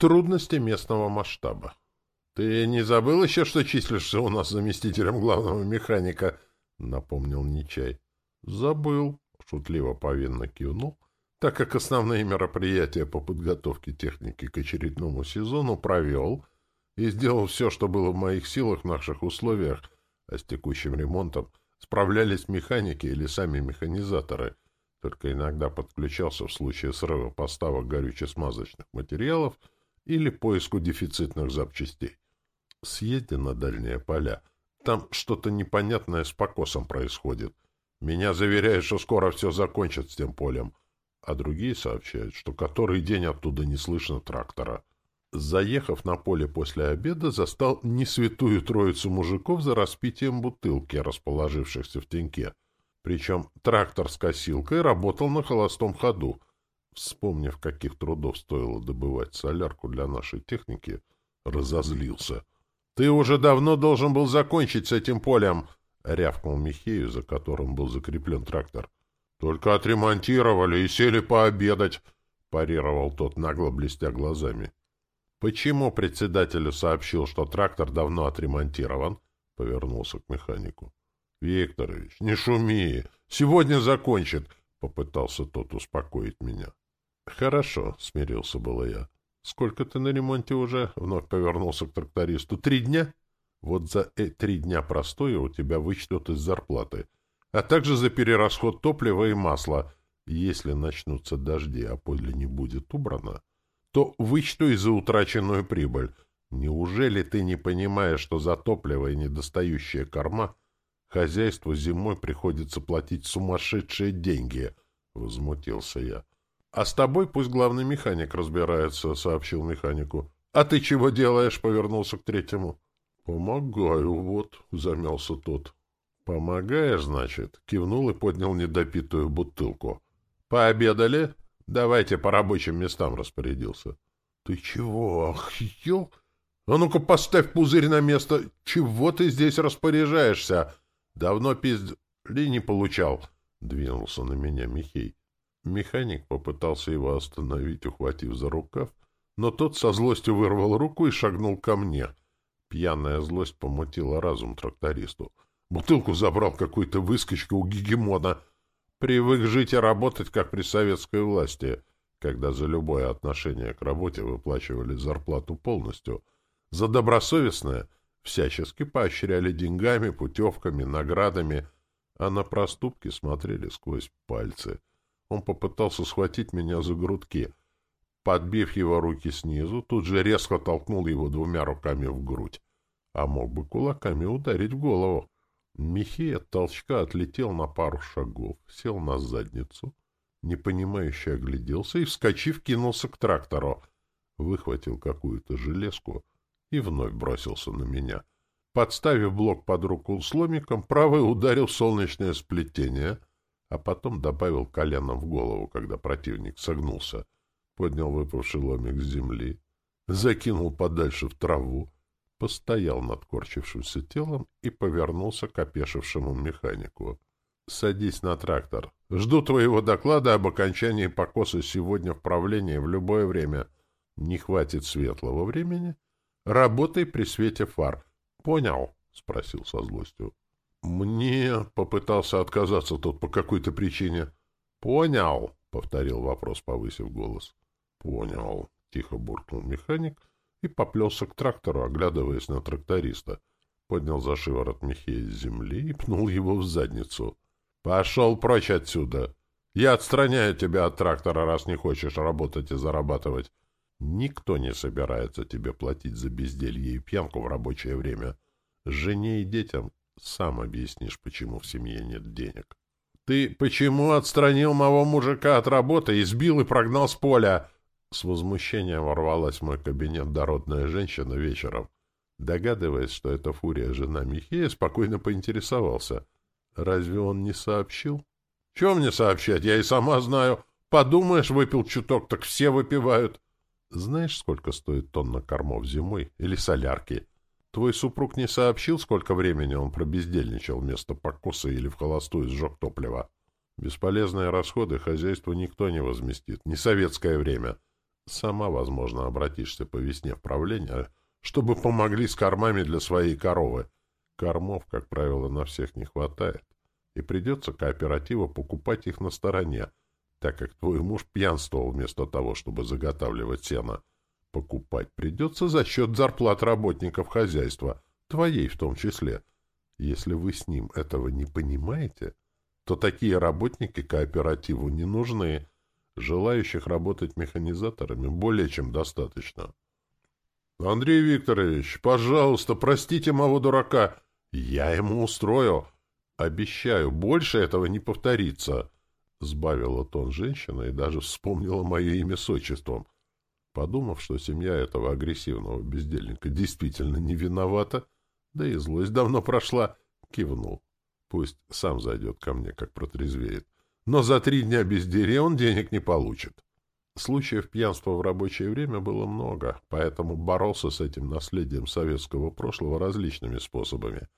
Трудности местного масштаба. «Ты не забыл еще, что числишься у нас заместителем главного механика?» — напомнил Нечай. «Забыл», — шутливо повинно кивнул, так как основные мероприятия по подготовке техники к очередному сезону провел и сделал все, что было в моих силах в наших условиях, а с текущим ремонтом справлялись механики или сами механизаторы, только иногда подключался в случае срыва поставок горюче-смазочных материалов или поиску дефицитных запчастей съезди на дальние поля. Там что-то непонятное с покосом происходит. Меня заверяют, что скоро все закончат с тем полем. А другие сообщают, что который день оттуда не слышно трактора. Заехав на поле после обеда, застал несвятую троицу мужиков за распитием бутылки, расположившихся в теньке. Причем трактор с косилкой работал на холостом ходу. Вспомнив, каких трудов стоило добывать солярку для нашей техники, разозлился. Ты уже давно должен был закончить с этим полем, — рявкнул Михею, за которым был закреплен трактор. — Только отремонтировали и сели пообедать, — парировал тот, нагло блестя глазами. — Почему председателю сообщил, что трактор давно отремонтирован? — повернулся к механику. — Викторович, не шуми, сегодня закончит, — попытался тот успокоить меня. — Хорошо, — смирился было я. — Сколько ты на ремонте уже? — вновь повернулся к трактористу. — Три дня? Вот за э три дня простоя у тебя вычтут из зарплаты, а также за перерасход топлива и масла. Если начнутся дожди, а подле не будет убрано, то вычту и за утраченную прибыль. Неужели ты не понимаешь, что за топливо и недостающие корма хозяйству зимой приходится платить сумасшедшие деньги? — возмутился я. — А с тобой пусть главный механик разбирается, — сообщил механику. — А ты чего делаешь? — повернулся к третьему. — Помогаю, вот, — замялся тот. — Помогаешь, значит? — кивнул и поднял недопитую бутылку. — Пообедали? Давайте по рабочим местам распорядился. — Ты чего, охъел? А ну-ка поставь пузырь на место. Чего ты здесь распоряжаешься? Давно пизд... ли не получал? — двинулся на меня Михей. Механик попытался его остановить, ухватив за рукав, но тот со злостью вырвал руку и шагнул ко мне. Пьяная злость помутила разум трактористу. Бутылку забрал какой-то выскочка у гегемона. Привык жить и работать, как при советской власти, когда за любое отношение к работе выплачивали зарплату полностью. За добросовестное всячески поощряли деньгами, путевками, наградами, а на проступки смотрели сквозь пальцы — он попытался схватить меня за грудки. Подбив его руки снизу, тут же резко толкнул его двумя руками в грудь. А мог бы кулаками ударить в голову. Михей от толчка отлетел на пару шагов, сел на задницу, непонимающе огляделся и, вскочив, кинулся к трактору. Выхватил какую-то железку и вновь бросился на меня. Подставив блок под руку сломиком, правый ударил солнечное сплетение — а потом добавил коленом в голову, когда противник согнулся, поднял выпавший ломик с земли, закинул подальше в траву, постоял над корчившимся телом и повернулся к опешившему механику. — Садись на трактор. Жду твоего доклада об окончании покоса сегодня в правлении в любое время. Не хватит светлого времени? Работай при свете фар. — Понял? — спросил со злостью. «Мне...» — попытался отказаться тот по какой-то причине. «Понял», — повторил вопрос, повысив голос. «Понял», — тихо буркнул механик и поплелся к трактору, оглядываясь на тракториста. Поднял за шиворот Михея с земли и пнул его в задницу. «Пошел прочь отсюда! Я отстраняю тебя от трактора, раз не хочешь работать и зарабатывать. Никто не собирается тебе платить за безделье и пьянку в рабочее время. Жене и детям сам объяснишь, почему в семье нет денег. Ты почему отстранил моего мужика от работы, избил и прогнал с поля? С возмущением ворвалась в мой кабинет дородная женщина вечером. Догадываясь, что это фурия жена Михея, спокойно поинтересовался. Разве он не сообщил? — Чем мне сообщать? Я и сама знаю. Подумаешь, выпил чуток, так все выпивают. Знаешь, сколько стоит тонна кормов зимой или солярки? Твой супруг не сообщил, сколько времени он пробездельничал вместо покоса или в холостую сжег топливо? Бесполезные расходы хозяйству никто не возместит. Не советское время. Сама, возможно, обратишься по весне в правление, чтобы помогли с кормами для своей коровы. Кормов, как правило, на всех не хватает, и придется кооперативу покупать их на стороне, так как твой муж пьянствовал вместо того, чтобы заготавливать сено. Покупать придется за счет зарплат работников хозяйства, твоей в том числе. Если вы с ним этого не понимаете, то такие работники кооперативу не нужны. Желающих работать механизаторами более чем достаточно. Андрей Викторович, пожалуйста, простите моего дурака. Я ему устрою. Обещаю, больше этого не повторится. Сбавила тон женщина и даже вспомнила мое имя с отчеством. Подумав, что семья этого агрессивного бездельника действительно не виновата, да и злость давно прошла, кивнул. Пусть сам зайдет ко мне, как протрезвеет. Но за три дня безделья он денег не получит. Случаев пьянства в рабочее время было много, поэтому боролся с этим наследием советского прошлого различными способами.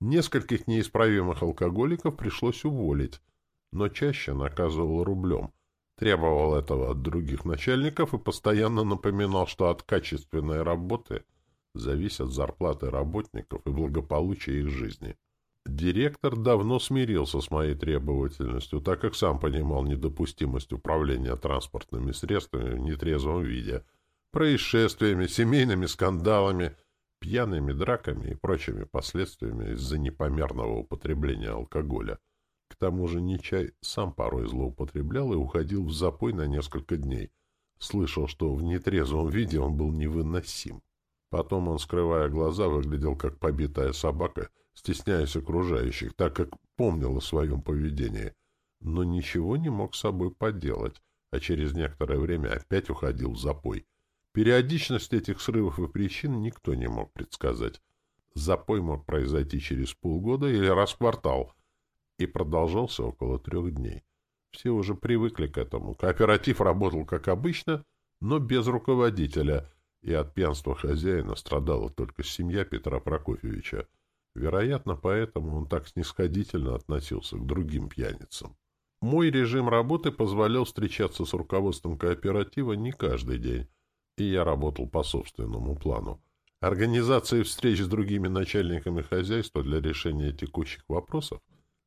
Нескольких неисправимых алкоголиков пришлось уволить, но чаще наказывал рублем, требовал этого от других начальников и постоянно напоминал, что от качественной работы зависят зарплаты работников и благополучие их жизни. Директор давно смирился с моей требовательностью, так как сам понимал недопустимость управления транспортными средствами в нетрезвом виде, происшествиями, семейными скандалами, пьяными драками и прочими последствиями из-за непомерного употребления алкоголя. Тому же Нечай сам порой злоупотреблял и уходил в запой на несколько дней. Слышал, что в нетрезвом виде он был невыносим. Потом он, скрывая глаза, выглядел как побитая собака — стесняясь окружающих, так как помнил о своем поведении, но ничего не мог с собой поделать, а через некоторое время опять уходил в запой. Периодичность этих срывов и причин никто не мог предсказать. Запой мог произойти через полгода или раз в квартал, и продолжался около трех дней. Все уже привыкли к этому. Кооператив работал как обычно, но без руководителя, и от пьянства хозяина страдала только семья Петра Прокофьевича. Вероятно, поэтому он так снисходительно относился к другим пьяницам. Мой режим работы позволял встречаться с руководством кооператива не каждый день, и я работал по собственному плану. Организацией встреч с другими начальниками хозяйства для решения текущих вопросов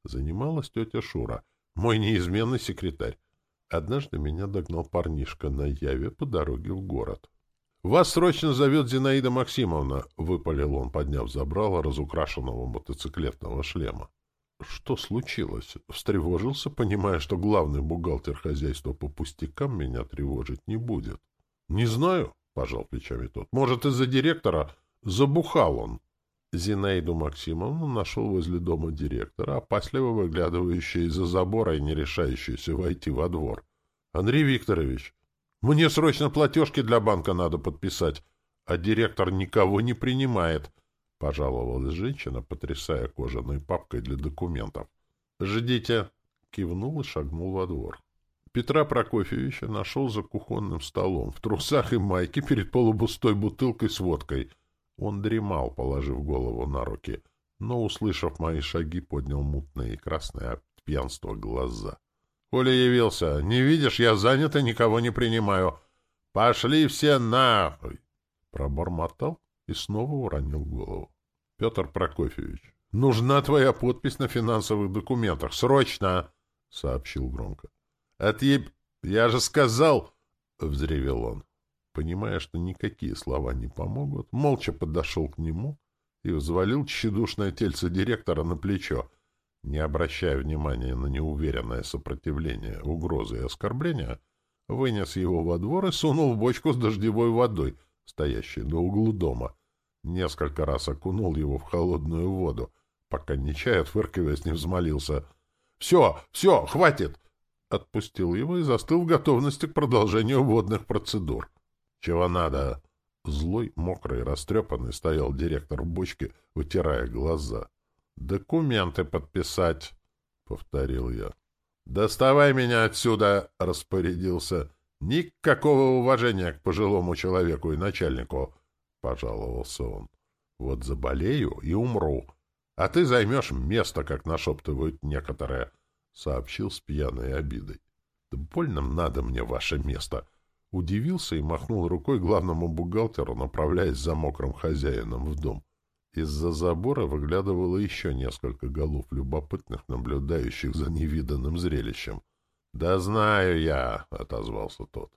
занималась тетя Шура, мой неизменный секретарь. Однажды меня догнал парнишка на Яве по дороге в город. «Вас срочно зовет Зинаида Максимовна», — выпалил он, подняв забрало разукрашенного мотоциклетного шлема. «Что случилось?» — встревожился, понимая, что главный бухгалтер хозяйства по пустякам меня тревожить не будет. «Не знаю», — пожал плечами тот. «Может, из-за директора? Забухал он». Зинаиду Максимовну нашел возле дома директора, опасливо выглядывающая из-за забора и не решающаяся войти во двор. «Андрей Викторович, мне срочно платежки для банка надо подписать, а директор никого не принимает, — пожаловалась женщина, потрясая кожаной папкой для документов. — Ждите, — кивнул и шагнул во двор. Петра Прокофьевича нашел за кухонным столом, в трусах и майке перед полубустой бутылкой с водкой. Он дремал, положив голову на руки, но, услышав мои шаги, поднял мутные и красные от пьянства глаза. Коля явился. Не видишь, я занят и никого не принимаю. Пошли все нахуй. Пробормотал и снова уронил голову. Петр Прокофьевич, нужна твоя подпись на финансовых документах. Срочно! — сообщил громко. — Отъеб... Я же сказал! — взревел он. Понимая, что никакие слова не помогут, молча подошел к нему и взвалил тщедушное тельце директора на плечо — не обращая внимания на неуверенное сопротивление, угрозы и оскорбления, вынес его во двор и сунул в бочку с дождевой водой, стоящей на углу дома. Несколько раз окунул его в холодную воду, пока Нечай, отфыркиваясь, не взмолился. — Все, все, хватит! Отпустил его и застыл в готовности к продолжению водных процедур. — Чего надо? Злой, мокрый, растрепанный стоял директор в бочке, вытирая глаза. — «Документы подписать», — повторил я. «Доставай меня отсюда», — распорядился. «Никакого уважения к пожилому человеку и начальнику», — пожаловался он. «Вот заболею и умру, а ты займешь место, как нашептывают некоторые», — сообщил с пьяной обидой. «Да больно надо мне ваше место. Удивился и махнул рукой главному бухгалтеру, направляясь за мокрым хозяином в дом. Из-за забора выглядывало еще несколько голов любопытных, наблюдающих за невиданным зрелищем. — Да знаю я, — отозвался тот.